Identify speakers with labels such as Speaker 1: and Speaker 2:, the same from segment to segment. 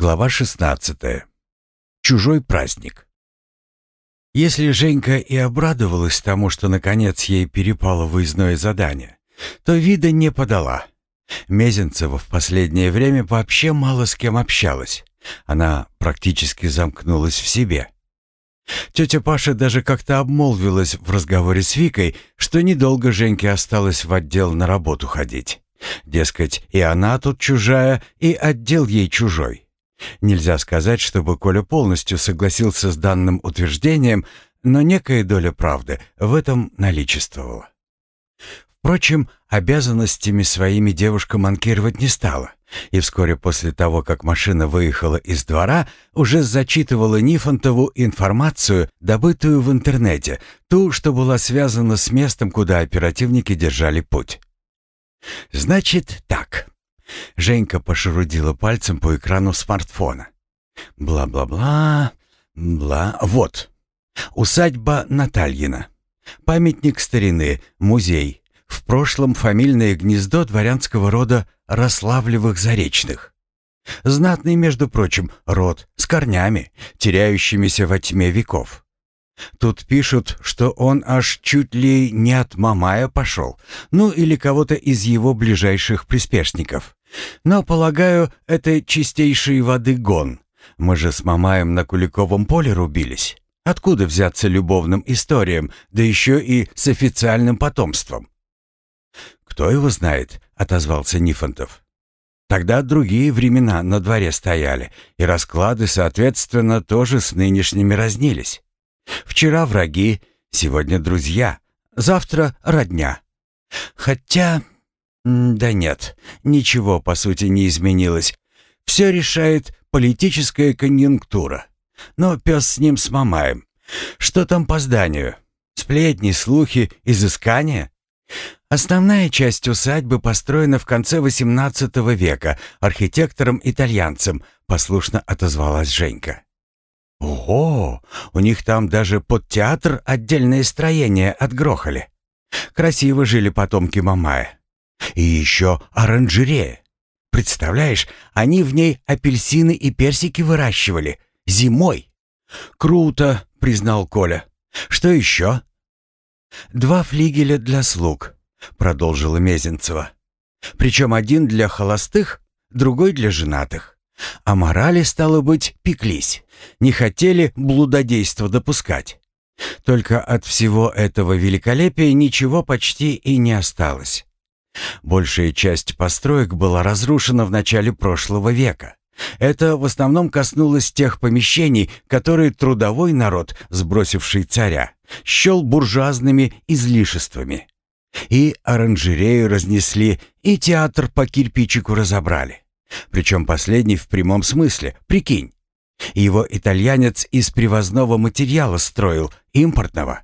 Speaker 1: Глава 16. Чужой праздник. Если Женька и обрадовалась тому, что наконец ей перепало выездное задание, то вида не подала. Мезенцева в последнее время вообще мало с кем общалась. Она практически замкнулась в себе. Тетя Паша даже как-то обмолвилась в разговоре с Викой, что недолго Женьке осталось в отдел на работу ходить. Дескать, и она тут чужая, и отдел ей чужой. Нельзя сказать, чтобы Коля полностью согласился с данным утверждением, но некая доля правды в этом наличествовала. Впрочем, обязанностями своими девушка манкировать не стала, и вскоре после того, как машина выехала из двора, уже зачитывала Нифонтову информацию, добытую в интернете, ту, что была связана с местом, куда оперативники держали путь. «Значит так», Женька пошерудила пальцем по экрану смартфона. Бла-бла-бла, бла. Вот. Усадьба Натальина. Памятник старины, музей. В прошлом фамильное гнездо дворянского рода Рославлевых Заречных. Знатный, между прочим, род с корнями, теряющимися во тьме веков. Тут пишут, что он аж чуть ли не от Мамая пошел, ну или кого-то из его ближайших приспешников. Но, полагаю, это чистейшей воды гон. Мы же с Мамаем на Куликовом поле рубились. Откуда взяться любовным историям, да еще и с официальным потомством? «Кто его знает?» — отозвался Нифонтов. «Тогда другие времена на дворе стояли, и расклады, соответственно, тоже с нынешними разнились. Вчера враги, сегодня друзья, завтра родня. Хотя да нет, ничего по сути не изменилось. Все решает политическая конъюнктура. Но пес с ним с Мамаем. Что там по зданию? Сплетни, слухи, изыскания? Основная часть усадьбы построена в конце XVIII века архитектором-итальянцем, послушно отозвалась Женька. Ого, у них там даже под театр отдельное строение отгрохали. Красиво жили потомки Мамая. И еще оранжерея. Представляешь, они в ней апельсины и персики выращивали. Зимой. Круто, признал Коля. Что еще? Два флигеля для слуг, продолжила Мезенцева. Причем один для холостых, другой для женатых. А морали, стало быть, пеклись. Не хотели блудодейство допускать. Только от всего этого великолепия ничего почти и не осталось. Большая часть построек была разрушена в начале прошлого века. Это в основном коснулось тех помещений, которые трудовой народ, сбросивший царя, счел буржуазными излишествами. И оранжерею разнесли, и театр по кирпичику разобрали. Причем последний в прямом смысле, прикинь. Его итальянец из привозного материала строил, импортного.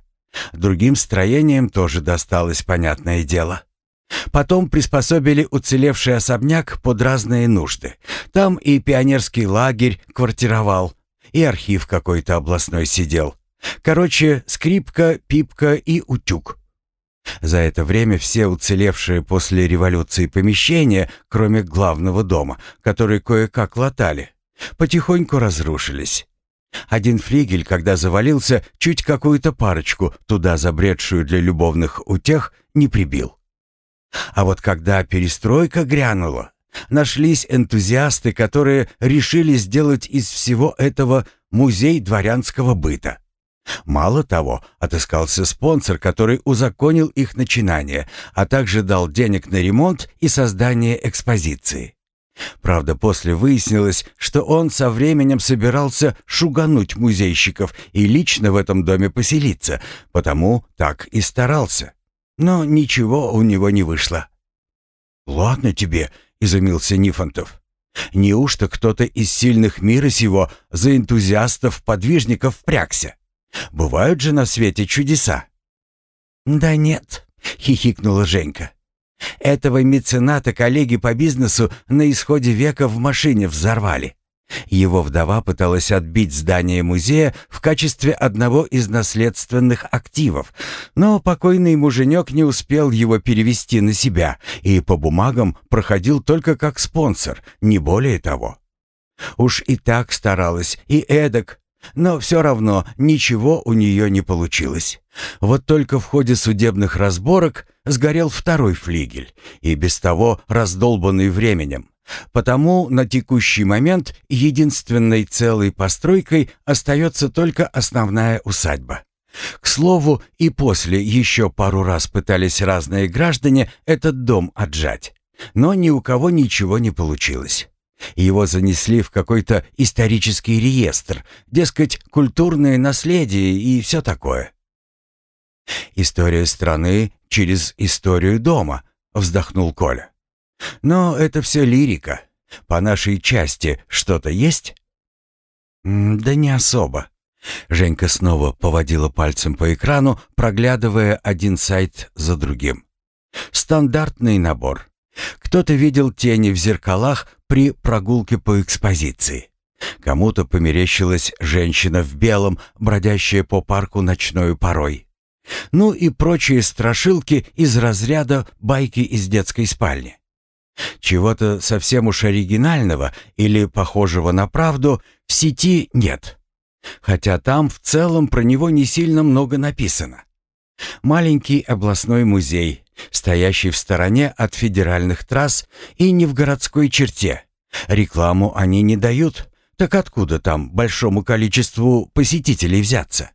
Speaker 1: Другим строениям тоже досталось, понятное дело. Потом приспособили уцелевший особняк под разные нужды. Там и пионерский лагерь квартировал, и архив какой-то областной сидел. Короче, скрипка, пипка и утюг. За это время все уцелевшие после революции помещения, кроме главного дома, который кое-как латали, потихоньку разрушились. Один флигель, когда завалился, чуть какую-то парочку, туда забредшую для любовных утех, не прибил. А вот когда перестройка грянула, нашлись энтузиасты, которые решили сделать из всего этого музей дворянского быта. Мало того, отыскался спонсор, который узаконил их начинание, а также дал денег на ремонт и создание экспозиции. Правда, после выяснилось, что он со временем собирался шугануть музейщиков и лично в этом доме поселиться, потому так и старался. Но ничего у него не вышло. «Ладно тебе», — изумился Нифонтов. «Неужто кто-то из сильных мира сего за энтузиастов-подвижников впрягся? Бывают же на свете чудеса». «Да нет», — хихикнула Женька. «Этого мецената коллеги по бизнесу на исходе века в машине взорвали. Его вдова пыталась отбить здание музея в качестве одного из наследственных активов, но покойный муженек не успел его перевести на себя и по бумагам проходил только как спонсор, не более того. Уж и так старалась, и эдак, но все равно ничего у нее не получилось. Вот только в ходе судебных разборок сгорел второй флигель, и без того раздолбанный временем. Потому на текущий момент единственной целой постройкой остается только основная усадьба. К слову, и после еще пару раз пытались разные граждане этот дом отжать, но ни у кого ничего не получилось. Его занесли в какой-то исторический реестр, дескать, культурное наследие и все такое. «История страны через историю дома», — вздохнул Коля. «Но это все лирика. По нашей части что-то есть?» «Да не особо». Женька снова поводила пальцем по экрану, проглядывая один сайт за другим. «Стандартный набор. Кто-то видел тени в зеркалах при прогулке по экспозиции. Кому-то померещилась женщина в белом, бродящая по парку ночной порой. Ну и прочие страшилки из разряда байки из детской спальни. Чего-то совсем уж оригинального или похожего на правду в сети нет. Хотя там в целом про него не сильно много написано. Маленький областной музей, стоящий в стороне от федеральных трасс и не в городской черте. Рекламу они не дают, так откуда там большому количеству посетителей взяться?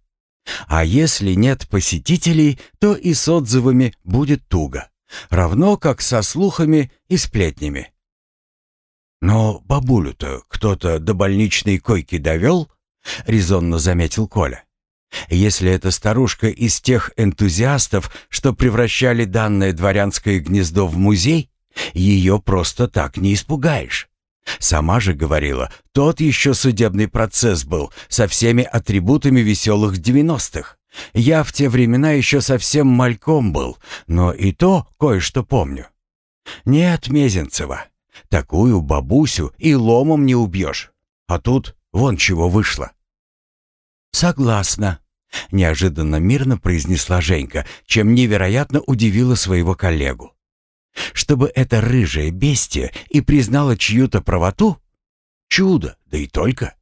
Speaker 1: А если нет посетителей, то и с отзывами будет туго, равно как со слухами и сплетнями. «Но бабулю-то кто-то до больничной койки довел?» — резонно заметил Коля. Если эта старушка из тех энтузиастов, что превращали данное дворянское гнездо в музей, ее просто так не испугаешь. Сама же говорила, тот еще судебный процесс был со всеми атрибутами веселых девяностых. Я в те времена еще совсем мальком был, но и то кое-что помню. Нет, Мезенцева, такую бабусю и ломом не убьешь. А тут вон чего вышло. «Согласна», — неожиданно мирно произнесла Женька, чем невероятно удивила своего коллегу. «Чтобы это рыжее бестие и признала чью-то правоту? Чудо, да и только.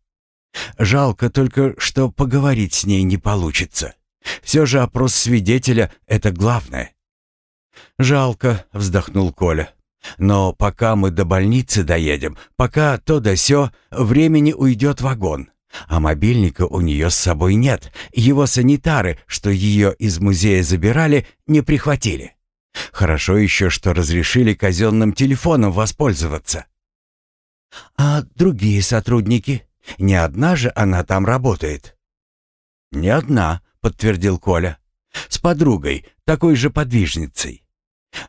Speaker 1: Жалко только, что поговорить с ней не получится. Все же опрос свидетеля — это главное». «Жалко», — вздохнул Коля. «Но пока мы до больницы доедем, пока то да сё, времени уйдет вагон. А мобильника у нее с собой нет. Его санитары, что ее из музея забирали, не прихватили. Хорошо еще, что разрешили казенным телефоном воспользоваться. А другие сотрудники? Не одна же она там работает? Не одна, подтвердил Коля. С подругой, такой же подвижницей.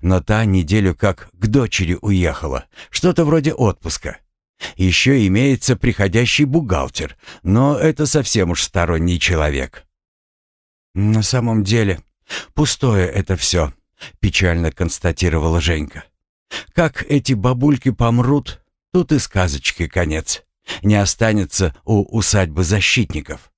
Speaker 1: Но та неделю как к дочери уехала, что-то вроде отпуска. Еще имеется приходящий бухгалтер, но это совсем уж сторонний человек. «На самом деле, пустое это все», — печально констатировала Женька. «Как эти бабульки помрут, тут и сказочки конец. Не останется у усадьбы защитников.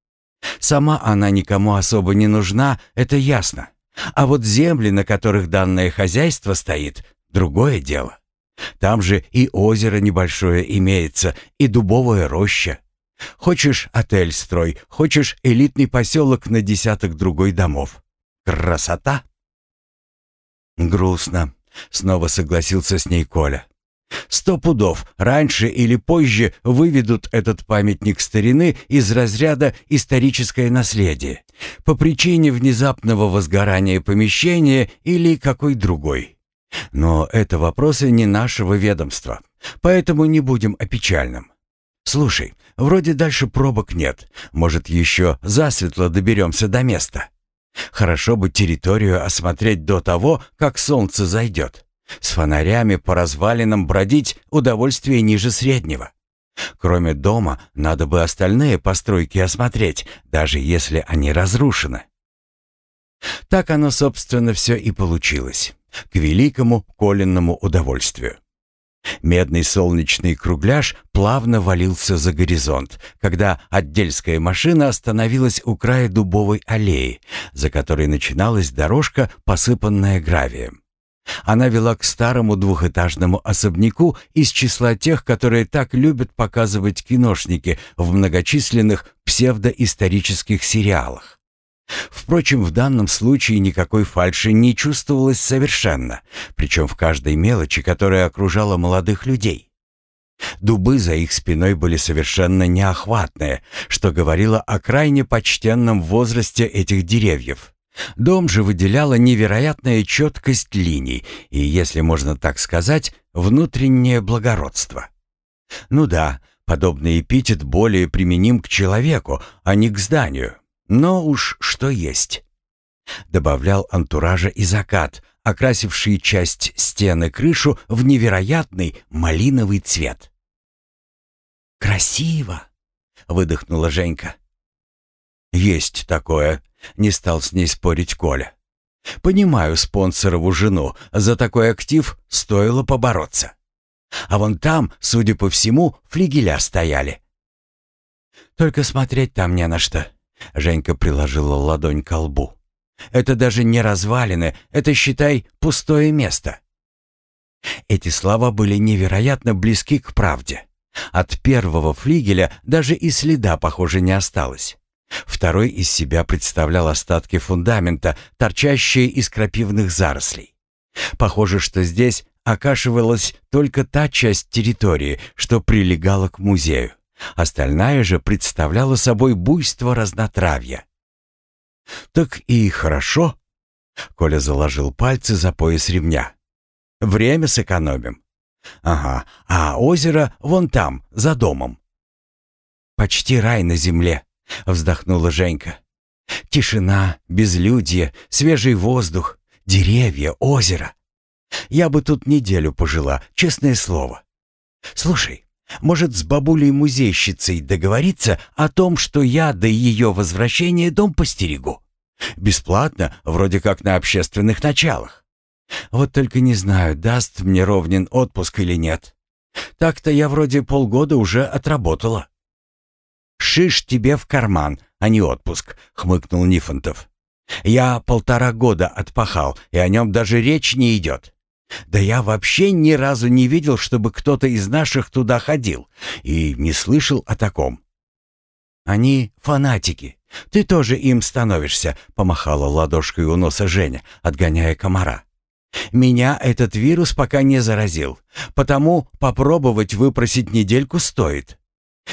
Speaker 1: Сама она никому особо не нужна, это ясно. А вот земли, на которых данное хозяйство стоит, другое дело. Там же и озеро небольшое имеется, и дубовая роща. Хочешь отель строй, хочешь элитный поселок на десяток другой домов. Красота!» «Грустно», — снова согласился с ней Коля. «Сто пудов, раньше или позже выведут этот памятник старины из разряда «историческое наследие» по причине внезапного возгорания помещения или какой другой. Но это вопросы не нашего ведомства, поэтому не будем о печальном. Слушай, вроде дальше пробок нет. Может, еще засветло доберемся до места. Хорошо бы территорию осмотреть до того, как солнце зайдет. С фонарями по развалинам бродить удовольствие ниже среднего. Кроме дома, надо бы остальные постройки осмотреть, даже если они разрушены. Так оно, собственно, все и получилось к великому Колинному удовольствию. Медный солнечный кругляш плавно валился за горизонт, когда отдельская машина остановилась у края дубовой аллеи, за которой начиналась дорожка, посыпанная гравием. Она вела к старому двухэтажному особняку из числа тех, которые так любят показывать киношники в многочисленных псевдоисторических сериалах. Впрочем, в данном случае никакой фальши не чувствовалось совершенно, причем в каждой мелочи, которая окружала молодых людей. Дубы за их спиной были совершенно неохватные, что говорило о крайне почтенном возрасте этих деревьев. Дом же выделяла невероятная четкость линий и, если можно так сказать, внутреннее благородство. Ну да, подобный эпитет более применим к человеку, а не к зданию, но уж что есть. Добавлял антуража и закат, окрасивший часть стены крышу в невероятный малиновый цвет. «Красиво!» — выдохнула Женька. «Есть такое», — не стал с ней спорить Коля. «Понимаю спонсорову жену, за такой актив стоило побороться. А вон там, судя по всему, флигеля стояли». «Только смотреть там не на что», — Женька приложила ладонь к лбу. «Это даже не развалины, это, считай, пустое место». Эти слова были невероятно близки к правде. От первого флигеля даже и следа, похоже, не осталось. Второй из себя представлял остатки фундамента, торчащие из крапивных зарослей. Похоже, что здесь окашивалась только та часть территории, что прилегала к музею. Остальная же представляла собой буйство разнотравья. «Так и хорошо», — Коля заложил пальцы за пояс ремня. «Время сэкономим. Ага, а озеро вон там, за домом». «Почти рай на земле», — вздохнула Женька. «Тишина, безлюдье, свежий воздух, деревья, озеро. Я бы тут неделю пожила, честное слово. Слушай, может, с бабулей-музейщицей договориться о том, что я до ее возвращения дом постерегу? Бесплатно, вроде как на общественных началах. Вот только не знаю, даст мне Ровнин отпуск или нет. Так-то я вроде полгода уже отработала. «Шиш тебе в карман, а не отпуск», — хмыкнул Нифонтов. «Я полтора года отпахал, и о нем даже речь не идет. Да я вообще ни разу не видел, чтобы кто-то из наших туда ходил, и не слышал о таком». «Они фанатики. Ты тоже им становишься», — помахала ладошкой у носа Женя, отгоняя комара. «Меня этот вирус пока не заразил, потому попробовать выпросить недельку стоит.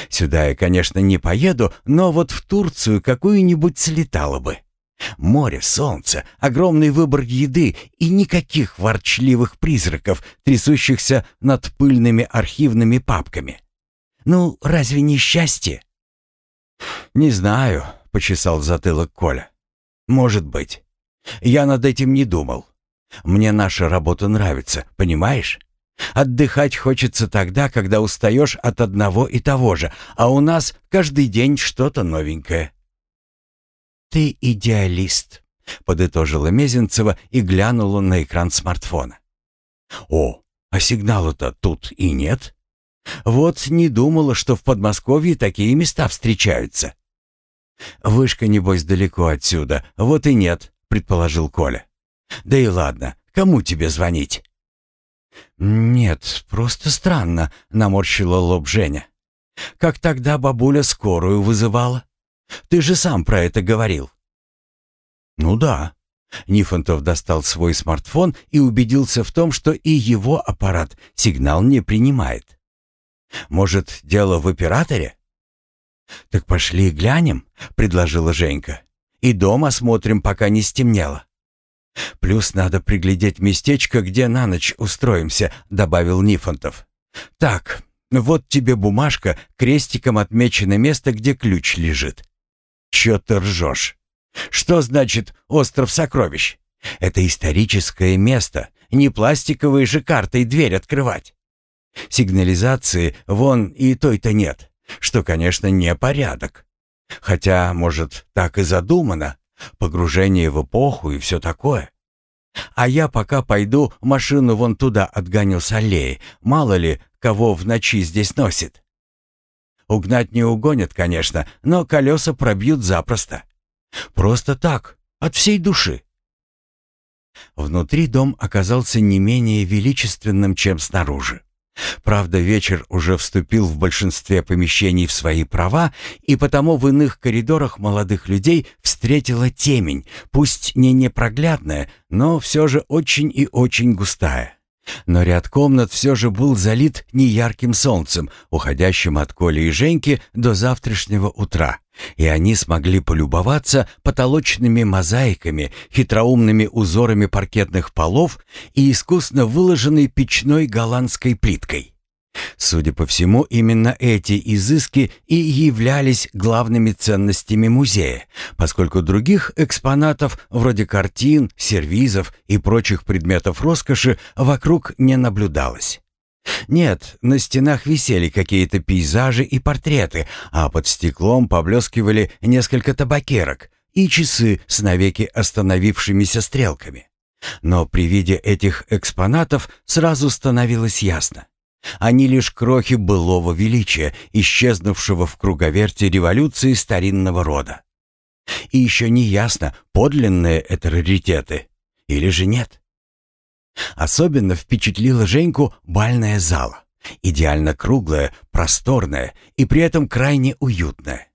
Speaker 1: Сюда я, конечно, не поеду, но вот в Турцию какую-нибудь слетала бы. Море, солнце, огромный выбор еды и никаких ворчливых призраков, трясущихся над пыльными архивными папками. Ну, разве не счастье? «Не знаю», — почесал затылок Коля. «Может быть. Я над этим не думал. Мне наша работа нравится, понимаешь? Отдыхать хочется тогда, когда устаешь от одного и того же, а у нас каждый день что-то новенькое. «Ты идеалист», — подытожила Мезенцева и глянула на экран смартфона. «О, а сигнала-то тут и нет. Вот не думала, что в Подмосковье такие места встречаются». «Вышка, небось, далеко отсюда, вот и нет», — предположил Коля. «Да и ладно, кому тебе звонить?» «Нет, просто странно», — наморщила лоб Женя. «Как тогда бабуля скорую вызывала? Ты же сам про это говорил». «Ну да». Нифонтов достал свой смартфон и убедился в том, что и его аппарат сигнал не принимает. «Может, дело в операторе?» «Так пошли глянем», — предложила Женька. «И дом осмотрим, пока не стемнело». «Плюс надо приглядеть местечко, где на ночь устроимся», — добавил Нифонтов. «Так, вот тебе бумажка, крестиком отмечено место, где ключ лежит». «Чё ты ржёшь? Что значит «остров сокровищ»? Это историческое место, не пластиковые же картой дверь открывать. Сигнализации вон и той-то нет, что, конечно, не порядок. Хотя, может, так и задумано, погружение в эпоху и все такое. А я пока пойду машину вон туда отгоню с аллеи, мало ли, кого в ночи здесь носит. Угнать не угонят, конечно, но колеса пробьют запросто. Просто так, от всей души. Внутри дом оказался не менее величественным, чем снаружи. Правда, вечер уже вступил в большинстве помещений в свои права, и потому в иных коридорах молодых людей встретила темень, пусть не непроглядная, но все же очень и очень густая. Но ряд комнат все же был залит неярким солнцем, уходящим от Коли и Женьки до завтрашнего утра, и они смогли полюбоваться потолочными мозаиками, хитроумными узорами паркетных полов и искусно выложенной печной голландской плиткой. Судя по всему, именно эти изыски и являлись главными ценностями музея, поскольку других экспонатов, вроде картин, сервизов и прочих предметов роскоши, вокруг не наблюдалось. Нет, на стенах висели какие-то пейзажи и портреты, а под стеклом поблескивали несколько табакерок и часы с навеки остановившимися стрелками. Но при виде этих экспонатов сразу становилось ясно. Они лишь крохи былого величия, исчезнувшего в круговерте революции старинного рода. И еще не ясно, подлинные это раритеты или же нет. Особенно впечатлила Женьку бальная зала. Идеально круглая, просторная и при этом крайне уютная.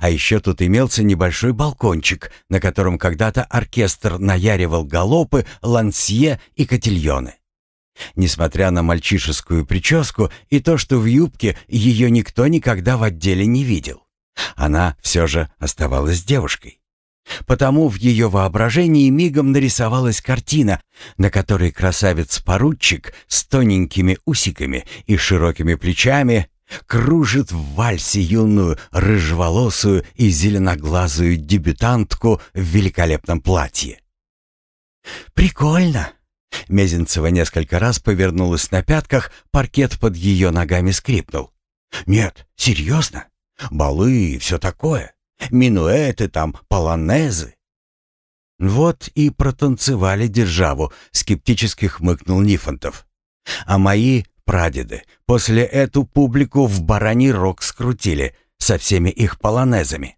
Speaker 1: А еще тут имелся небольшой балкончик, на котором когда-то оркестр наяривал галопы, лансье и котильоны. Несмотря на мальчишескую прическу и то, что в юбке ее никто никогда в отделе не видел, она все же оставалась девушкой. Потому в ее воображении мигом нарисовалась картина, на которой красавец-поручик с тоненькими усиками и широкими плечами кружит в вальсе юную рыжеволосую и зеленоглазую дебютантку в великолепном платье. «Прикольно!» Мезенцева несколько раз повернулась на пятках, паркет под ее ногами скрипнул. «Нет, серьезно? Балы и все такое. Минуэты там, полонезы». «Вот и протанцевали державу», — скептически хмыкнул Нифонтов. «А мои прадеды после эту публику в бараний рог скрутили со всеми их полонезами.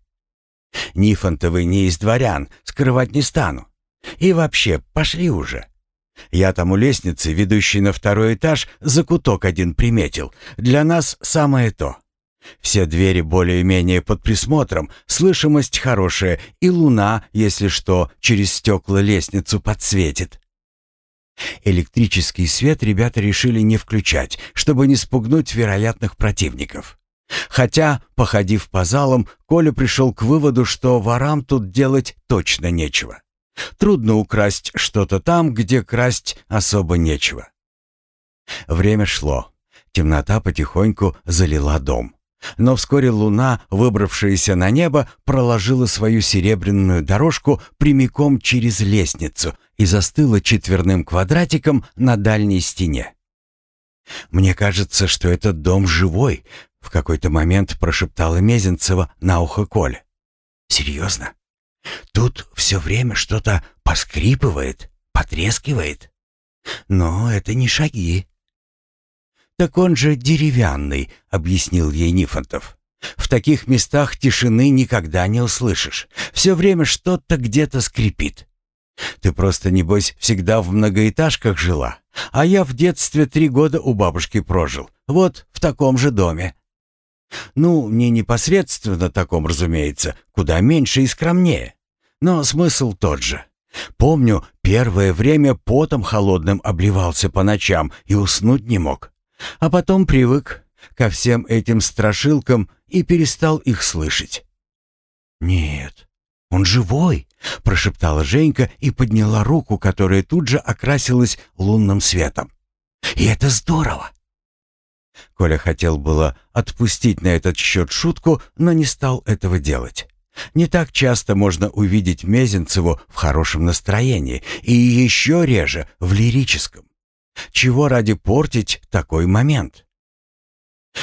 Speaker 1: Нифонтовы не из дворян, скрывать не стану. И вообще, пошли уже. Я там у лестницы, ведущей на второй этаж, закуток один приметил. Для нас самое то. Все двери более-менее под присмотром, слышимость хорошая, и луна, если что, через стекла лестницу подсветит. Электрический свет ребята решили не включать, чтобы не спугнуть вероятных противников. Хотя, походив по залам, Коля пришел к выводу, что ворам тут делать точно нечего. Трудно украсть что-то там, где красть особо нечего. Время шло. Темнота потихоньку залила дом. Но вскоре луна, выбравшаяся на небо, проложила свою серебряную дорожку прямиком через лестницу и застыла четверным квадратиком на дальней стене. «Мне кажется, что этот дом живой», — в какой-то момент прошептала Мезенцева на ухо Коля. «Серьезно?» Тут все время что-то поскрипывает, потрескивает. Но это не шаги. «Так он же деревянный», — объяснил ей Нифонтов. «В таких местах тишины никогда не услышишь. Все время что-то где-то скрипит. Ты просто, небось, всегда в многоэтажках жила, а я в детстве три года у бабушки прожил, вот в таком же доме. Ну, не непосредственно таком, разумеется, куда меньше и скромнее. Но смысл тот же. Помню, первое время потом холодным обливался по ночам и уснуть не мог. А потом привык ко всем этим страшилкам и перестал их слышать. «Нет, он живой!» — прошептала Женька и подняла руку, которая тут же окрасилась лунным светом. «И это здорово!» Коля хотел было отпустить на этот счет шутку, но не стал этого делать. Не так часто можно увидеть Мезенцеву в хорошем настроении и еще реже в лирическом. Чего ради портить такой момент?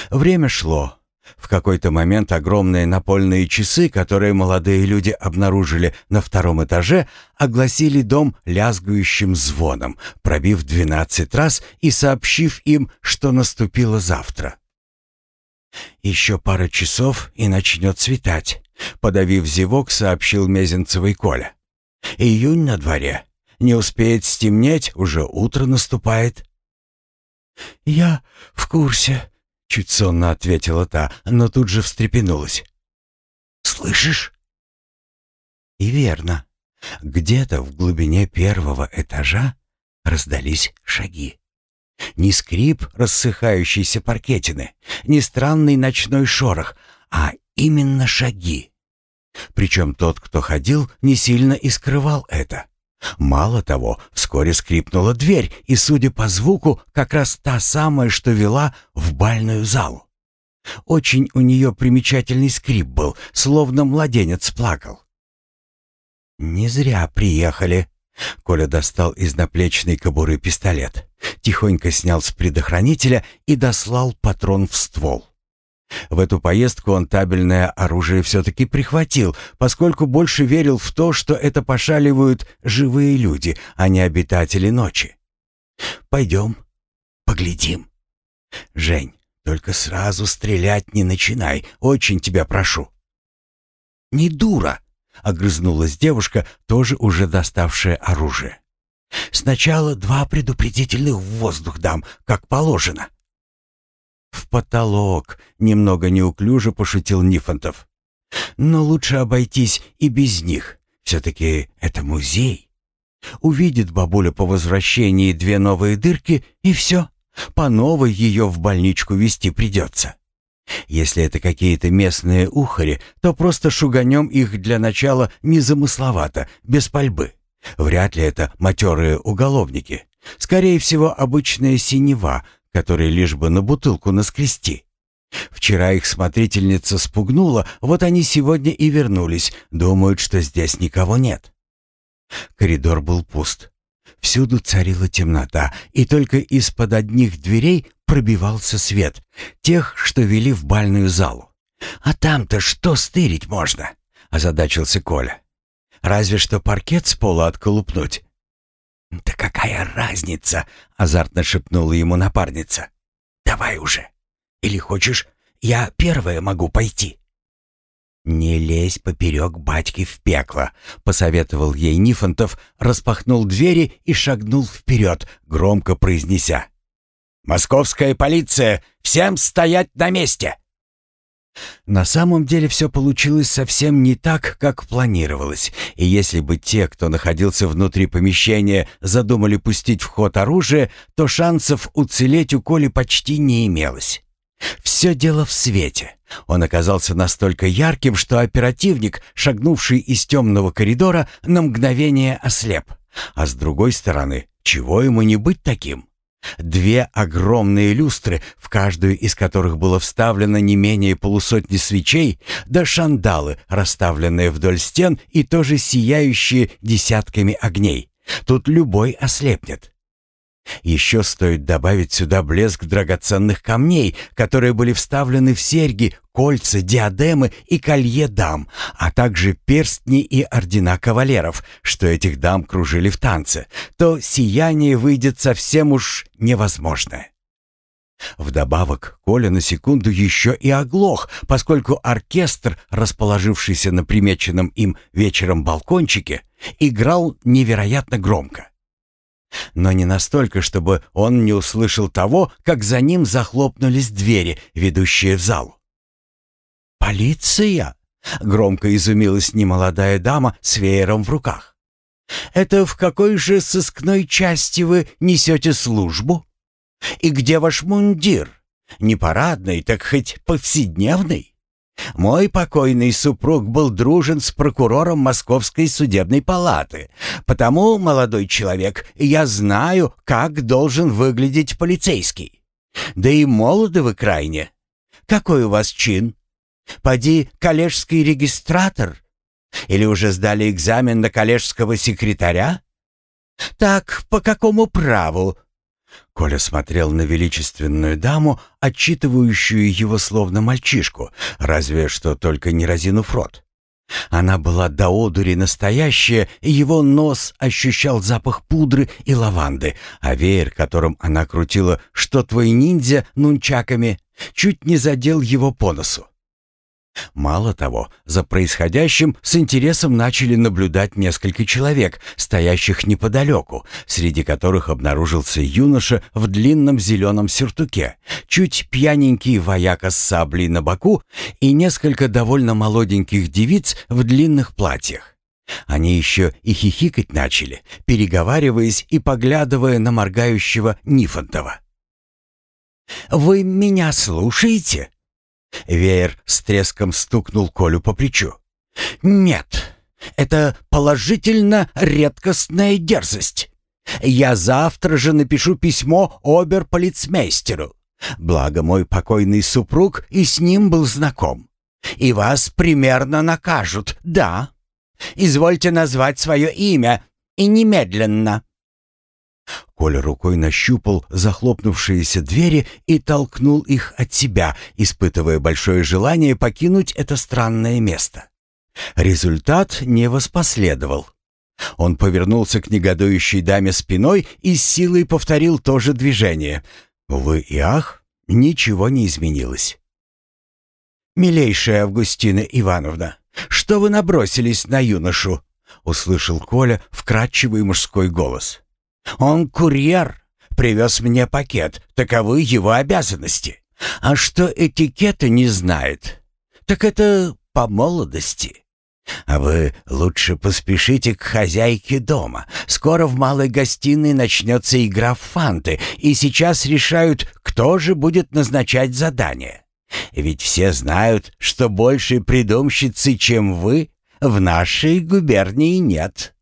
Speaker 1: Время шло. В какой-то момент огромные напольные часы, которые молодые люди обнаружили на втором этаже, огласили дом лязгающим звоном, пробив двенадцать раз и сообщив им, что наступило завтра. «Еще пара часов, и начнет светать», — подавив зевок, сообщил Мезенцевый Коля. «Июнь на дворе. Не успеет стемнеть, уже утро наступает».
Speaker 2: «Я в курсе», — чуть сонно ответила та, но тут же встрепенулась. «Слышишь?» И верно. Где-то в глубине первого этажа раздались шаги. Не скрип рассыхающейся паркетины, не странный ночной шорох, а именно шаги. Причем тот, кто ходил, не сильно и скрывал это. Мало того, вскоре скрипнула дверь, и, судя по звуку, как раз та самая, что вела в бальную залу. Очень у нее примечательный скрип был, словно младенец плакал. «Не зря приехали». Коля достал из наплечной кобуры пистолет, тихонько снял с предохранителя и дослал патрон в ствол. В эту поездку он табельное оружие все-таки прихватил, поскольку больше верил в то, что это пошаливают живые люди, а не обитатели ночи. «Пойдем, поглядим. Жень, только сразу стрелять не начинай, очень тебя прошу». «Не дура!» — огрызнулась девушка, тоже уже доставшая оружие. «Сначала два предупредительных в воздух дам, как положено». «В потолок», — немного неуклюже пошутил Нифонтов. «Но лучше обойтись и без них. Все-таки это музей. Увидит бабуля по возвращении две новые дырки, и все. По новой ее в больничку вести придется. Если это какие-то местные ухари, то просто шуганем их для начала незамысловато, без пальбы. Вряд ли это матерые уголовники. Скорее всего, обычная синева, которые лишь бы на бутылку наскрести. Вчера их смотрительница спугнула, вот они сегодня и вернулись, думают, что здесь никого нет. Коридор был пуст. Всюду царила темнота, и только из-под одних дверей пробивался свет, тех, что вели в бальную залу. «А там-то что стырить можно?» — озадачился Коля. «Разве что паркет с пола отколупнуть». «Да какая разница?» — азартно шепнула ему напарница. «Давай уже. Или хочешь, я первая могу пойти?» «Не лезь поперек батьки в пекло», — посоветовал ей Нифонтов, распахнул двери и шагнул вперед, громко произнеся. «Московская полиция! Всем стоять на месте!» На самом деле все получилось совсем не так, как планировалось, и если бы те, кто находился внутри помещения, задумали пустить в ход оружие, то шансов уцелеть у Коли почти не имелось. Все дело в свете. Он оказался настолько ярким, что оперативник, шагнувший из темного коридора, на мгновение ослеп. А с другой стороны, чего ему не быть таким? Две огромные люстры, в каждую из которых было вставлено не менее полусотни свечей, да шандалы, расставленные вдоль стен и тоже сияющие десятками огней. Тут любой ослепнет. Еще стоит добавить сюда блеск драгоценных камней, которые были вставлены в серьги, кольца, диадемы и колье дам, а также перстни и ордена кавалеров, что этих дам кружили в танце, то сияние выйдет совсем уж невозможное. Вдобавок, Коля на секунду еще и оглох, поскольку оркестр, расположившийся на примеченном им вечером балкончике, играл невероятно громко. Но не настолько, чтобы он не услышал того, как за ним захлопнулись двери, ведущие в зал. «Полиция?» — громко изумилась немолодая дама с веером в руках. «Это в какой же сыскной части вы несете службу? И где ваш мундир? Не парадный, так хоть повседневный?» Мой покойный супруг был дружен с прокурором Московской судебной палаты. Потому, молодой человек, я знаю, как должен выглядеть полицейский. Да и молоды вы крайне. Какой у вас чин? Поди, коллежский регистратор? Или уже сдали экзамен на коллежского секретаря? Так, по какому праву? Коля смотрел на величественную даму, отчитывающую его словно мальчишку, разве что только не разинув рот. Она была до одури настоящая, и его нос ощущал запах пудры и лаванды, а веер, которым она крутила «Что твой ниндзя» нунчаками, чуть не задел его по носу.
Speaker 1: Мало того, за происходящим с интересом начали наблюдать несколько человек, стоящих неподалеку, среди которых обнаружился юноша в длинном зеленом сюртуке, чуть пьяненький вояка с саблей на боку и несколько довольно молоденьких девиц в длинных платьях. Они еще и хихикать начали, переговариваясь и поглядывая на моргающего Нифонтова. «Вы меня слушаете?» Веер с треском стукнул Колю по плечу. «Нет, это положительно редкостная дерзость. Я завтра же напишу письмо оберполицмейстеру. Благо мой покойный супруг и с ним был знаком. И вас примерно накажут, да. Извольте назвать свое имя, и немедленно». Коля рукой нащупал захлопнувшиеся двери и толкнул их от себя, испытывая большое желание покинуть это странное место. Результат не воспоследовал. Он повернулся к негодующей даме спиной и с силой повторил то же движение. Увы и ах, ничего не изменилось. «Милейшая Августина Ивановна, что вы набросились на юношу?» — услышал Коля вкрадчивый мужской голос. Он курьер, привез мне пакет, таковы его обязанности. А что этикета не знает, так это по молодости. А вы лучше поспешите к хозяйке дома. Скоро в малой гостиной начнется игра в фанты, и сейчас решают, кто же будет назначать задание. Ведь все знают, что большей придумщицы, чем вы, в нашей губернии нет.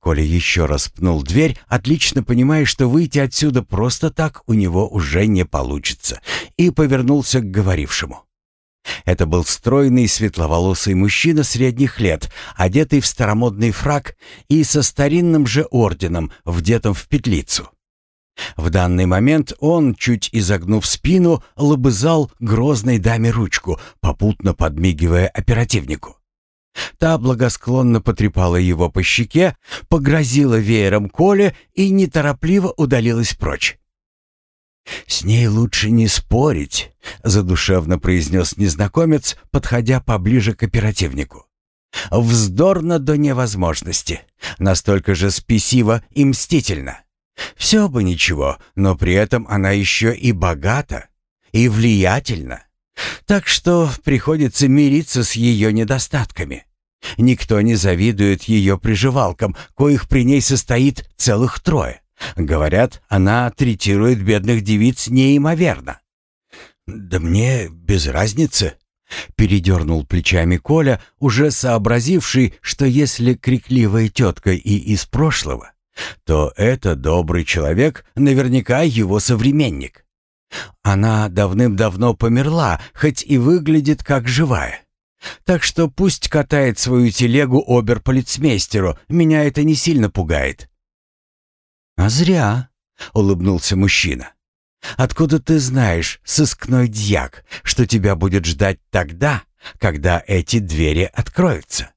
Speaker 1: Коля еще раз пнул дверь, отлично понимая, что выйти отсюда просто так у него уже не получится, и повернулся к говорившему. Это был стройный светловолосый мужчина средних лет, одетый в старомодный фраг и со старинным же орденом, вдетым в петлицу. В данный момент он, чуть изогнув спину, лобызал грозной даме ручку, попутно подмигивая оперативнику. Та благосклонно потрепала его по щеке, погрозила веером Коле и неторопливо удалилась прочь. «С ней лучше не спорить», — задушевно произнес незнакомец, подходя поближе к оперативнику. «Вздорно до невозможности, настолько же спесиво и мстительно. Все бы ничего, но при этом она еще и богата, и влиятельна. Так что приходится мириться с ее недостатками. Никто не завидует ее приживалкам, коих при ней состоит целых трое. Говорят, она третирует бедных девиц неимоверно. «Да мне без разницы», — передернул плечами Коля, уже сообразивший, что если крикливая тетка и из прошлого, то это добрый человек, наверняка его современник. Она давным-давно померла, хоть и выглядит как живая. Так что пусть катает свою телегу оберполицмейстеру, меня это не сильно пугает». «А зря», — улыбнулся мужчина. «Откуда ты знаешь, сыскной дьяк, что тебя будет ждать тогда, когда эти двери откроются?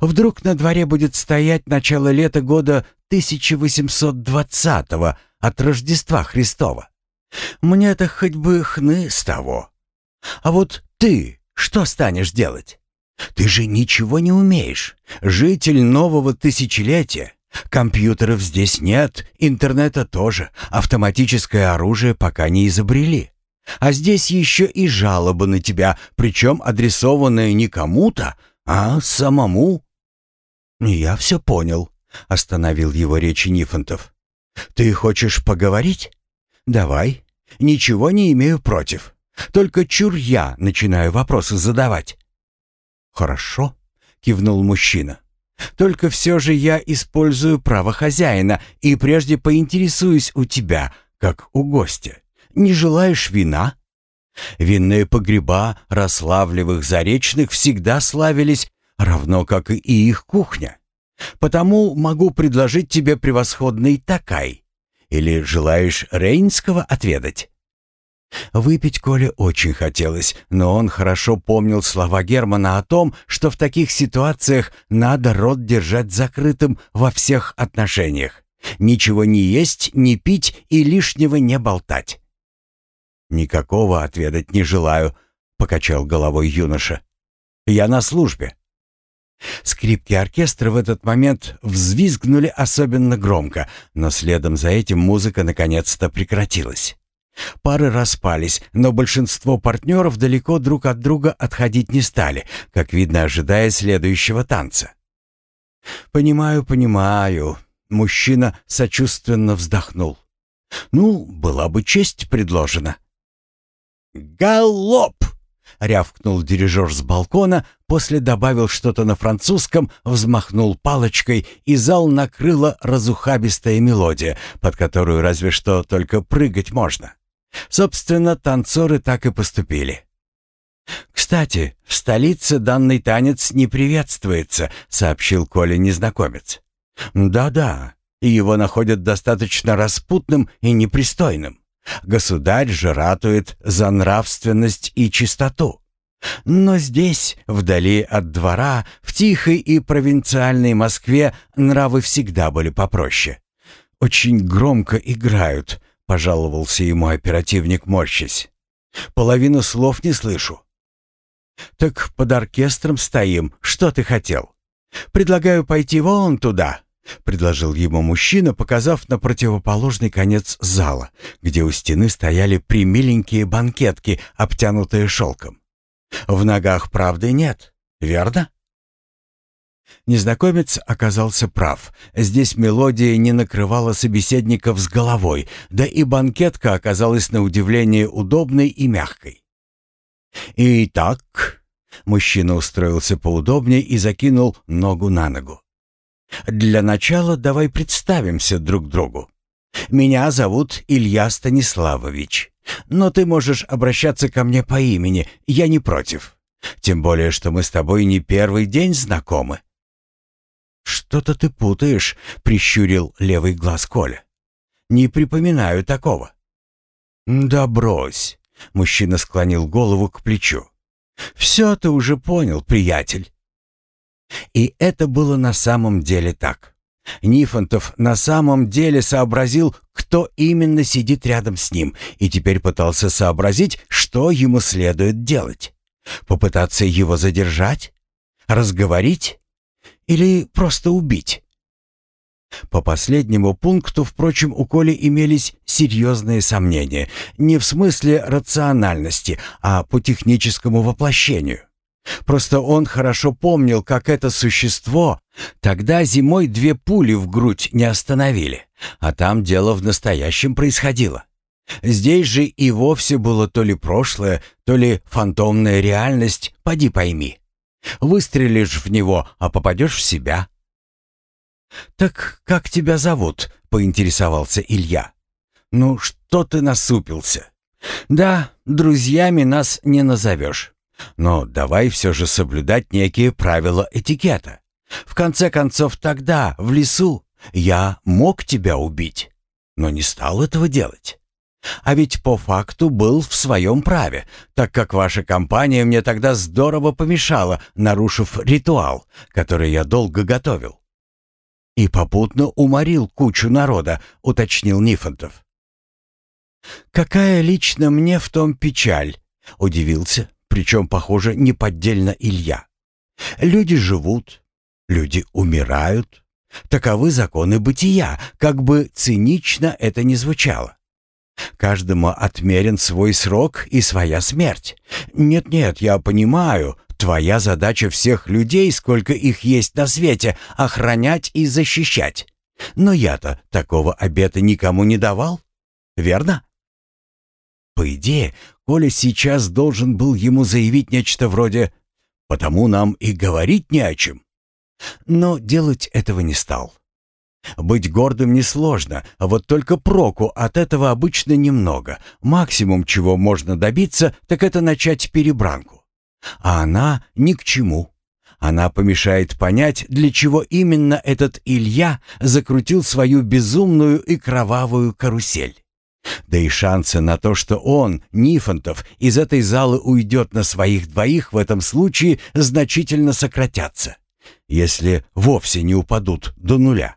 Speaker 1: Вдруг на дворе будет стоять начало лета года 1820-го от Рождества Христова? Мне-то хоть бы хны с того. А вот ты что станешь делать? Ты же ничего не умеешь. Житель нового тысячелетия. Компьютеров здесь нет, интернета тоже, автоматическое оружие пока не изобрели. А здесь еще и жалоба на тебя, причем адресованная не кому-то, а самому. «Я все понял», — остановил его речи Нифонтов. «Ты хочешь поговорить? Давай, ничего не имею против. Только чур я начинаю вопросы задавать». «Хорошо», — кивнул мужчина. «Только все же я использую право хозяина и прежде поинтересуюсь у тебя, как у гостя. Не желаешь вина?» Винные погреба Рославлевых Заречных всегда славились, равно как и их кухня. Потому могу предложить тебе превосходный такай. Или желаешь рейнского отведать? Выпить Коле очень хотелось, но он хорошо помнил слова Германа о том, что в таких ситуациях надо рот держать закрытым во всех отношениях. Ничего не есть, не пить и лишнего не болтать. «Никакого отведать не желаю», — покачал головой юноша. «Я на службе». Скрипки оркестра в этот момент взвизгнули особенно громко, но следом за этим музыка наконец-то прекратилась. Пары распались, но большинство партнеров далеко друг от друга отходить не стали, как видно, ожидая следующего танца. «Понимаю, понимаю», — мужчина сочувственно вздохнул. «Ну, была бы честь предложена». «Галоп!» — рявкнул дирижер с балкона, после добавил что-то на французском, взмахнул палочкой, и зал накрыла разухабистая мелодия, под которую разве что только прыгать можно. Собственно, танцоры так и поступили. «Кстати, в столице данный танец не приветствуется», — сообщил Коля незнакомец. «Да-да, его находят достаточно распутным и непристойным. Государь же ратует за нравственность и чистоту. Но здесь, вдали от двора, в тихой и провинциальной Москве нравы всегда были попроще. Очень громко играют, пожаловался ему оперативник, морщась. Половину слов не слышу. Так под оркестром стоим. Что ты хотел? Предлагаю пойти вон туда, предложил ему мужчина, показав на противоположный конец зала, где у стены стояли примиленькие банкетки, обтянутые шелком. В ногах правды нет, верно? Незнакомец оказался прав. Здесь мелодия не накрывала собеседников с головой, да и банкетка оказалась на удивление удобной и мягкой. «Итак...» — мужчина устроился поудобнее и закинул ногу на ногу. «Для начала давай представимся друг другу. Меня зовут Илья Станиславович, но ты можешь обращаться ко мне по имени, я не против. Тем более, что мы с тобой не первый день знакомы». «Что-то ты путаешь», — прищурил левый глаз Коля. «Не припоминаю такого». «Да брось», — мужчина склонил голову к плечу. «Все ты уже понял, приятель». И это было на самом деле так. Нифонтов на самом деле сообразил, кто именно сидит рядом с ним, и теперь пытался сообразить, что ему следует делать. Попытаться его задержать? Разговорить? Или просто убить? По последнему пункту, впрочем, у Коли имелись серьезные сомнения. Не в смысле рациональности, а по техническому воплощению. Просто он хорошо помнил, как это существо тогда зимой две пули в грудь не остановили, а там дело в настоящем происходило. Здесь же и вовсе было то ли прошлое, то ли фантомная реальность, поди пойми. Выстрелишь в него, а попадешь в себя. «Так как тебя зовут?» — поинтересовался Илья. «Ну, что ты насупился?» «Да, друзьями нас не назовешь. Но давай все же соблюдать некие правила этикета. В конце концов, тогда, в лесу, я мог тебя убить, но не стал этого делать. А ведь по факту был в своем праве, так как ваша компания мне тогда здорово помешала, нарушив ритуал, который я долго готовил. И попутно уморил кучу народа, уточнил Нифонтов. «Какая лично мне в том печаль?» — удивился, причем, похоже, неподдельно Илья. «Люди живут, люди умирают. Таковы законы бытия, как бы цинично это ни звучало. Каждому отмерен свой срок и своя смерть. Нет-нет, я понимаю, твоя задача всех людей, сколько их есть на свете, охранять и защищать. Но я-то такого обета никому не давал, верно? По идее, Коля сейчас должен был ему заявить нечто вроде «потому нам и говорить не о чем». Но делать этого не стал. Быть гордым несложно, а вот только проку от этого обычно немного. Максимум, чего можно добиться, так это начать перебранку. А она ни к чему. Она помешает понять, для чего именно этот Илья закрутил свою безумную и кровавую карусель. Да и шансы на то, что он, Нифонтов, из этой залы уйдет на своих двоих в этом случае значительно сократятся, если вовсе не упадут до нуля.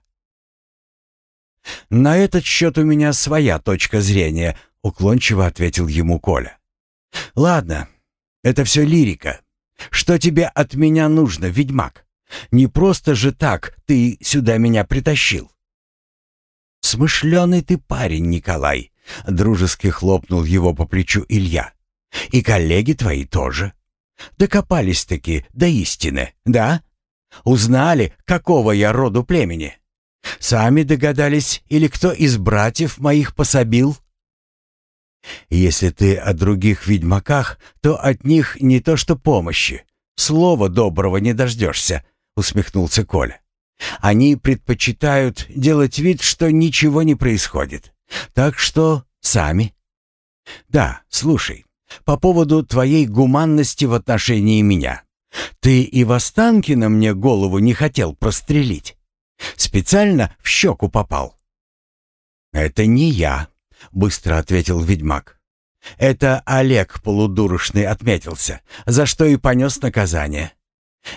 Speaker 1: «На этот счет у меня своя точка зрения», — уклончиво ответил ему Коля. «Ладно, Это все лирика. Что тебе от меня нужно, ведьмак? Не просто же так ты сюда меня притащил. Смышленый ты парень, Николай, дружески хлопнул его по плечу Илья. И коллеги твои тоже. Докопались-таки до истины, да? Узнали, какого я роду племени? Сами догадались или кто из братьев моих пособил? Если ты о других ведьмаках, то от них не то что помощи, слова доброго не дождешься, усмехнулся Коля. Они предпочитают делать вид, что ничего не происходит. Так что сами. Да, слушай, по поводу твоей гуманности в отношении меня. Ты и в Останкино мне голову не хотел прострелить. Специально в щеку попал. Это не я, быстро ответил ведьмак. Это Олег полудурочный отметился, за что и понес наказание.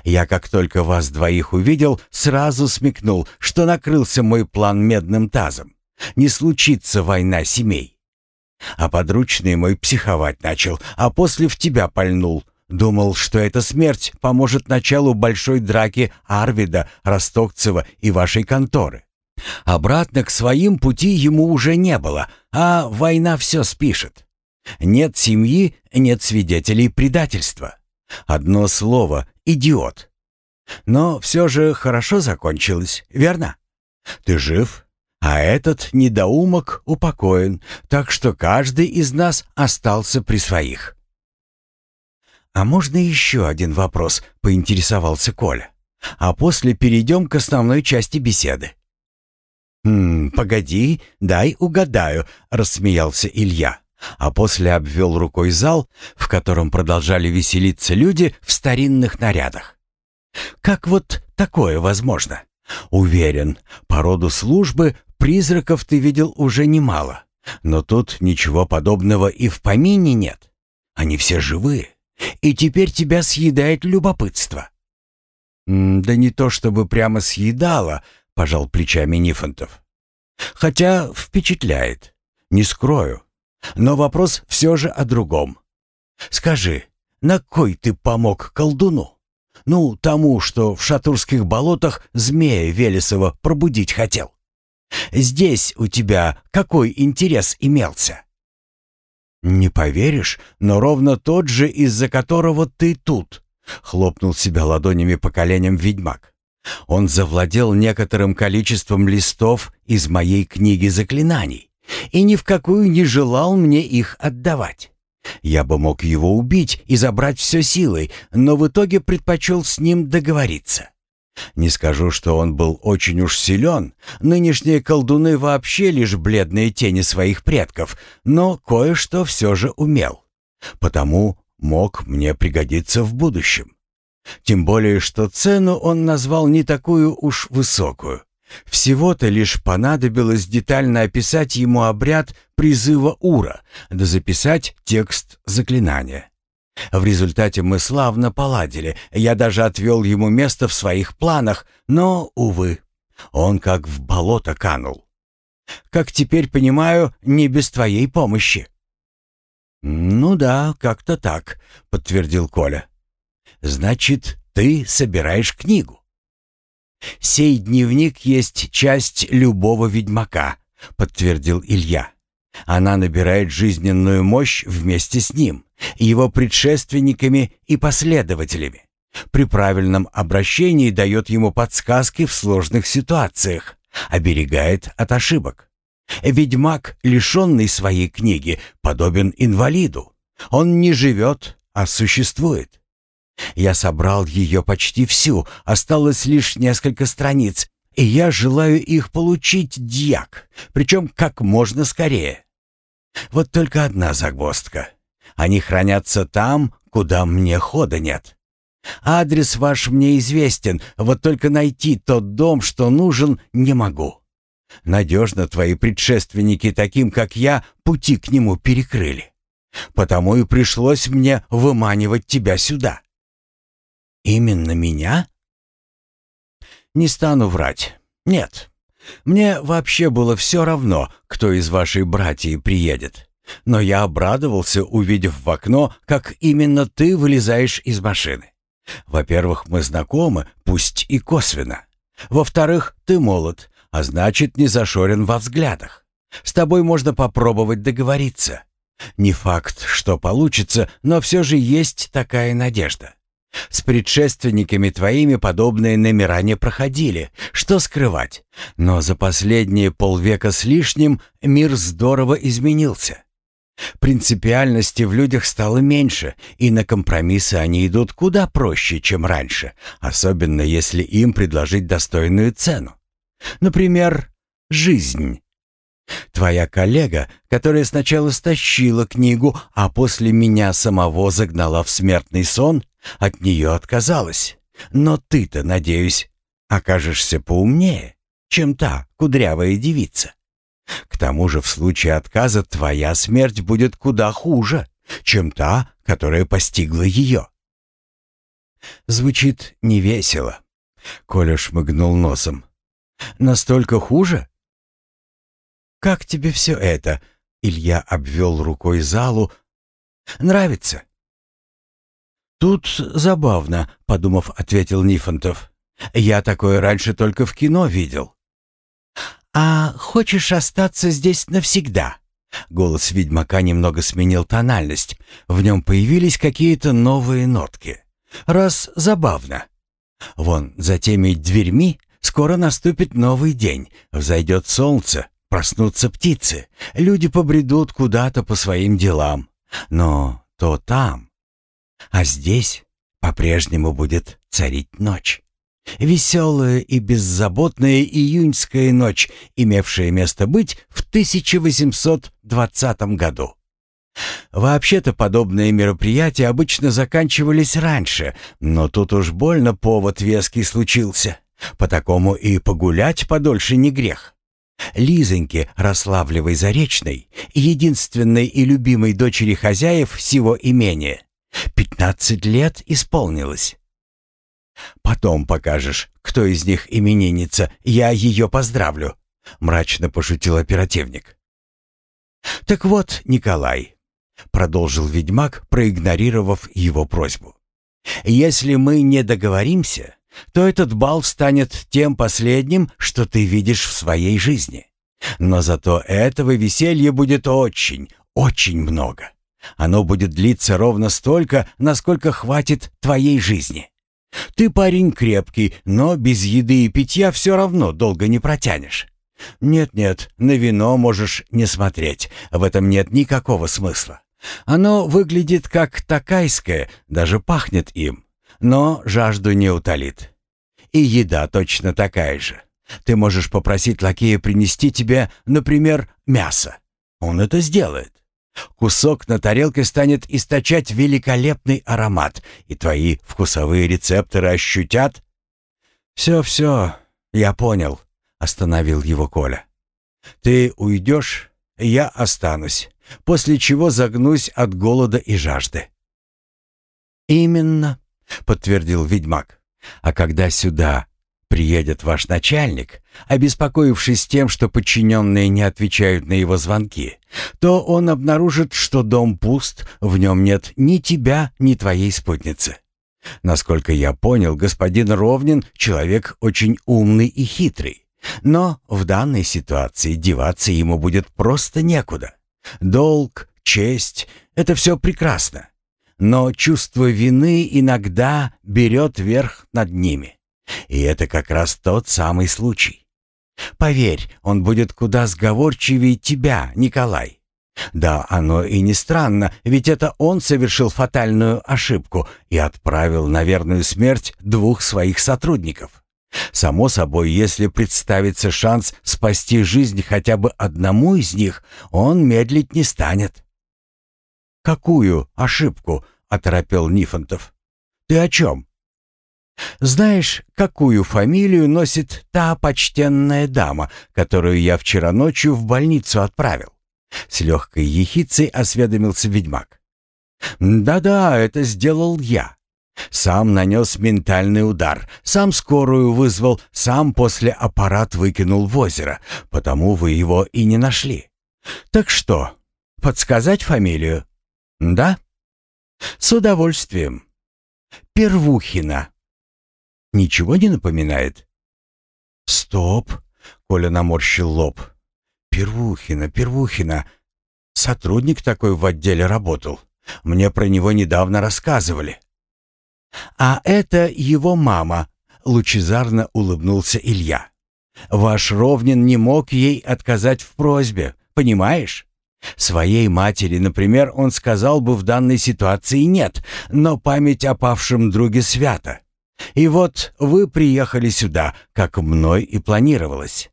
Speaker 1: Я, как только вас двоих увидел, сразу смекнул, что накрылся мой план медным тазом. Не случится война семей. А подручный мой психовать начал, а после в тебя пальнул. Думал, что эта смерть поможет началу большой драки Арвида, Ростокцева и вашей конторы. Обратно к своим пути ему уже не было, а война все спишет. Нет семьи, нет свидетелей предательства. Одно слово — идиот. Но все же хорошо закончилось, верно? Ты жив, а этот недоумок упокоен, так что каждый из нас остался при своих. «А можно еще один вопрос?» — поинтересовался Коля. «А после перейдем к основной части беседы». «Хм, погоди, дай угадаю», — рассмеялся Илья, а после обвел рукой зал, в котором продолжали веселиться люди в старинных нарядах. «Как вот такое возможно?» «Уверен, по роду службы призраков ты видел уже немало, но тут ничего подобного и в помине нет. Они все живые, и теперь тебя съедает любопытство». «Да не то чтобы прямо съедало», пожал плечами Нифонтов. Хотя впечатляет, не скрою. Но вопрос все же о другом. Скажи, на кой ты помог колдуну? Ну, тому, что в шатурских болотах змея Велесова пробудить хотел. Здесь у тебя какой интерес имелся? Не поверишь, но ровно тот же, из-за которого ты тут, хлопнул себя ладонями по коленям ведьмак. Он завладел некоторым количеством листов из моей книги заклинаний и ни в какую не желал мне их отдавать. Я бы мог его убить и забрать все силой, но в итоге предпочел с ним договориться. Не скажу, что он был очень уж силен, нынешние колдуны вообще лишь бледные тени своих предков, но кое-что все же умел. Потому мог мне пригодиться в будущем. Тем более, что цену он назвал не такую уж высокую. Всего-то лишь понадобилось детально описать ему обряд призыва Ура, да записать текст заклинания. В результате мы славно поладили, я даже отвел ему место в своих планах, но, увы, он как в болото канул. Как теперь понимаю, не без твоей помощи. «Ну да, как-то так», — подтвердил Коля. Значит, ты собираешь книгу. Сей дневник есть часть любого ведьмака, подтвердил Илья. Она набирает жизненную мощь вместе с ним, его предшественниками и последователями. При правильном обращении дает ему подсказки в сложных ситуациях, оберегает от ошибок. Ведьмак, лишенный своей книги, подобен инвалиду. Он не живет, а существует. Я собрал ее почти всю, осталось лишь несколько страниц, и я желаю их получить, дьяк, причем как можно скорее. Вот только одна загвоздка. Они хранятся там, куда мне хода нет. Адрес ваш мне известен, вот только найти тот дом, что нужен, не могу. Надежно твои предшественники, таким как я, пути к нему перекрыли. Потому и пришлось мне выманивать тебя сюда. Именно меня? Не стану врать. Нет. Мне вообще было все равно, кто из вашей братьев приедет. Но я обрадовался, увидев в окно, как именно ты вылезаешь из машины. Во-первых, мы знакомы, пусть и косвенно. Во-вторых, ты молод, а значит, не зашорен во взглядах. С тобой можно попробовать договориться. Не факт, что получится, но все же есть такая надежда. С предшественниками твоими подобные номера не проходили, что скрывать. Но за последние полвека с лишним мир здорово изменился. Принципиальности в людях стало меньше, и на компромиссы они идут куда проще, чем раньше, особенно если им предложить достойную цену. Например, жизнь. Твоя коллега, которая сначала стащила книгу, а после меня самого загнала в смертный сон, от нее отказалась. Но ты-то, надеюсь, окажешься поумнее, чем та кудрявая девица. К тому же в случае отказа твоя смерть будет куда хуже, чем та, которая постигла ее. Звучит невесело. Коля шмыгнул носом. Настолько хуже? Как тебе все это? Илья обвел рукой залу. Нравится? Тут забавно, подумав, ответил Нифонтов. Я такое раньше только в кино видел. «А хочешь остаться здесь навсегда?» Голос ведьмака немного сменил тональность. В нем появились какие-то новые нотки. «Раз забавно. Вон, за теми дверьми скоро наступит новый день. Взойдет солнце, проснутся птицы. Люди побредут куда-то по своим делам. Но то там. А здесь по-прежнему будет царить ночь. Веселая и беззаботная июньская ночь, имевшая место быть в 1820 году. Вообще-то подобные мероприятия обычно заканчивались раньше, но тут уж больно повод веский случился. По такому и погулять подольше не грех. Лизоньке Рославлевой Заречной, единственной и любимой дочери хозяев всего имения, пятнадцать лет исполнилось. «Потом покажешь, кто из них именинница, я ее поздравлю», — мрачно пошутил оперативник. «Так вот, Николай», — продолжил ведьмак, проигнорировав его просьбу, «если мы не договоримся, то этот бал станет тем последним, что ты видишь в своей жизни. Но зато этого веселья будет очень, очень много. Оно будет длиться ровно столько, насколько хватит твоей жизни. Ты парень крепкий, но без еды и питья все равно долго не протянешь. Нет-нет, на вино можешь не смотреть, в этом нет никакого смысла. Оно выглядит как такайское, даже пахнет им, но жажду не утолит. И еда точно такая же. Ты можешь попросить лакея принести тебе, например, мясо. Он это сделает. Кусок на тарелке станет источать великолепный аромат, и твои вкусовые рецепторы ощутят... «Все-все, я понял», — остановил его Коля. «Ты уйдешь, я останусь, после чего загнусь от голода и жажды». «Именно», — подтвердил ведьмак. «А когда сюда приедет ваш начальник, обеспокоившись тем, что подчиненные не отвечают на его звонки, то он обнаружит, что дом пуст, в нем нет ни тебя, ни твоей спутницы. Насколько я понял, господин Ровнин — человек очень умный и хитрый. Но в данной ситуации деваться ему будет просто некуда. Долг, честь — это все прекрасно. Но чувство вины иногда берет верх над ними. И это как раз тот самый случай. Поверь, он будет куда сговорчивее тебя, Николай. Да, оно и не странно, ведь это он совершил фатальную ошибку и отправил на верную смерть двух своих сотрудников. Само собой, если представится шанс спасти жизнь хотя бы одному из них, он медлить не станет. «Какую ошибку?» — оторопел Нифонтов. «Ты о чем?» Знаешь, какую фамилию носит та почтенная дама, которую я вчера ночью в больницу отправил? С легкой ехицей осведомился ведьмак. Да-да, это сделал я. Сам нанес ментальный удар, сам скорую вызвал, сам после аппарат выкинул в озеро, потому вы его и не нашли. Так что, подсказать фамилию?» «Да?» «С удовольствием. Первухина». «Ничего не напоминает?»
Speaker 2: «Стоп!» — Коля наморщил лоб. «Первухина, Первухина. Сотрудник такой в отделе работал. Мне про него недавно рассказывали».
Speaker 1: «А это его мама», — лучезарно улыбнулся Илья. «Ваш Ровнин не мог ей отказать в просьбе, понимаешь? Своей матери, например, он сказал бы в данной ситуации нет, но память о павшем друге свята. И вот вы приехали сюда, как мной и планировалось.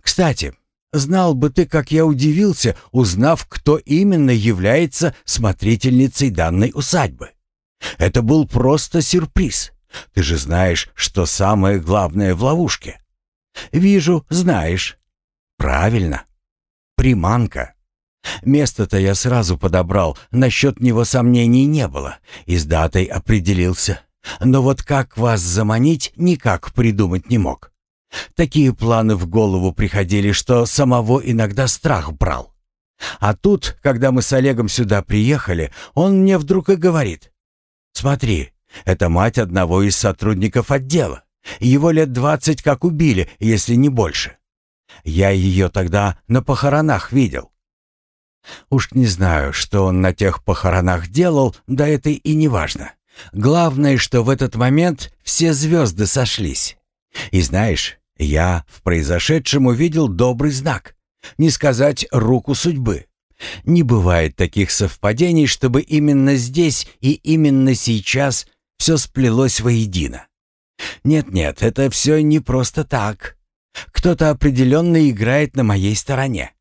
Speaker 1: Кстати, знал бы ты, как я удивился, узнав, кто именно является смотрительницей данной усадьбы. Это был просто сюрприз. Ты же знаешь, что самое главное в ловушке. Вижу, знаешь. Правильно. Приманка. Место-то я сразу подобрал, насчет него сомнений не было, и с датой определился. Но вот как вас заманить, никак придумать не мог. Такие планы в голову приходили, что самого иногда страх брал. А тут, когда мы с Олегом сюда приехали, он мне вдруг и говорит. «Смотри, это мать одного из сотрудников отдела. Его лет двадцать как убили, если не больше. Я ее тогда на похоронах видел. Уж не знаю, что он на тех похоронах делал, да это и не важно. Главное, что в этот момент все звезды сошлись. И знаешь, я в произошедшем увидел добрый знак. Не сказать руку судьбы. Не бывает таких совпадений, чтобы именно здесь и именно сейчас все сплелось воедино. Нет-нет, это все не просто так. Кто-то определенно играет на моей стороне.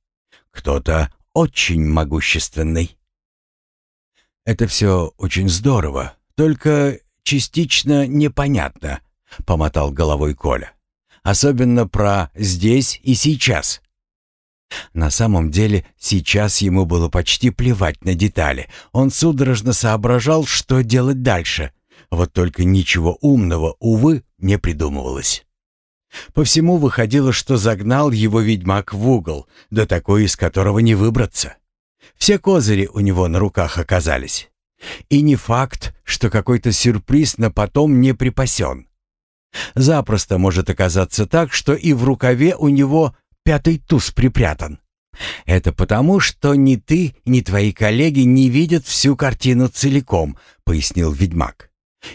Speaker 1: Кто-то очень могущественный. Это все очень здорово, только частично непонятно, помотал головой Коля. Особенно про здесь и сейчас. На самом деле, сейчас ему было почти плевать на детали. Он судорожно соображал, что делать дальше. Вот только ничего умного, увы, не придумывалось. По всему выходило, что загнал его ведьмак в угол, да такой, из которого не выбраться. Все козыри у него на руках оказались. И не факт, что какой-то сюрприз на потом не припасен. Запросто может оказаться так, что и в рукаве у него пятый туз припрятан. Это потому, что ни ты, ни твои коллеги не видят всю картину целиком, пояснил ведьмак.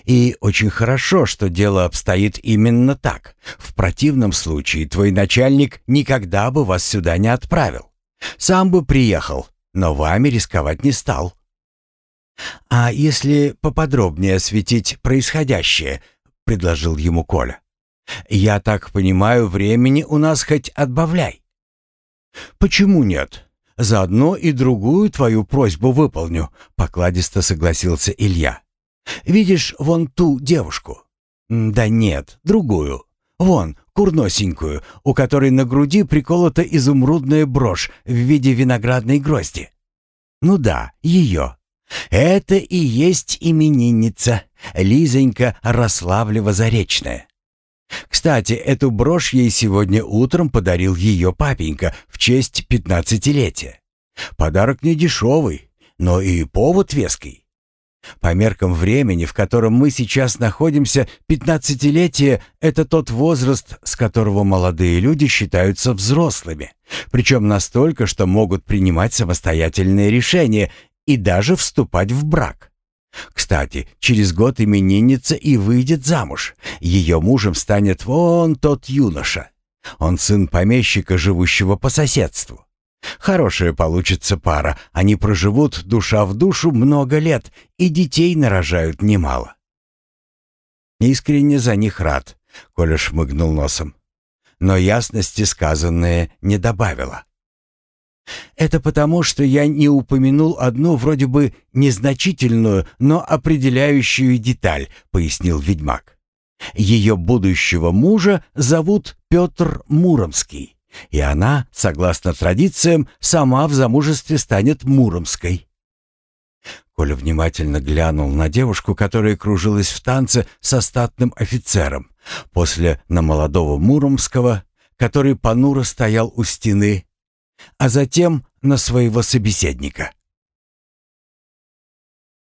Speaker 1: И очень хорошо, что дело обстоит именно так. В противном случае твой начальник никогда бы вас сюда не отправил. Сам бы приехал, но вами рисковать не стал. А если поподробнее осветить происходящее, предложил ему Коля. Я так понимаю, времени у нас хоть отбавляй. Почему нет? Заодно и другую твою просьбу выполню, покладисто согласился Илья. Видишь вон ту девушку? Да нет, другую. Вон, курносенькую, у которой на груди приколота изумрудная брошь в виде виноградной грозди. Ну да, ее. Это и есть именинница, Лизонька Рославлева-Заречная. Кстати, эту брошь ей сегодня утром подарил ее папенька в честь пятнадцатилетия. Подарок не дешевый, но и повод веский. По меркам времени, в котором мы сейчас находимся, пятнадцатилетие — это тот возраст, с которого молодые люди считаются взрослыми, причем настолько, что могут принимать самостоятельные решения и даже вступать в брак. Кстати, через год именинница и выйдет замуж. Ее мужем станет вон тот юноша. Он сын помещика, живущего по соседству. Хорошая получится пара. Они проживут душа в душу много лет и детей нарожают немало. Искренне за них рад, Коля шмыгнул носом. Но ясности сказанное не добавило. Это потому, что я не упомянул одну вроде бы незначительную, но определяющую деталь, пояснил ведьмак. Ее будущего мужа зовут Петр Муромский. И она, согласно традициям, сама в замужестве станет Муромской. Коля внимательно глянул на девушку, которая кружилась в танце со статным офицером, после на молодого Муромского, который понуро стоял у стены, а затем на своего собеседника.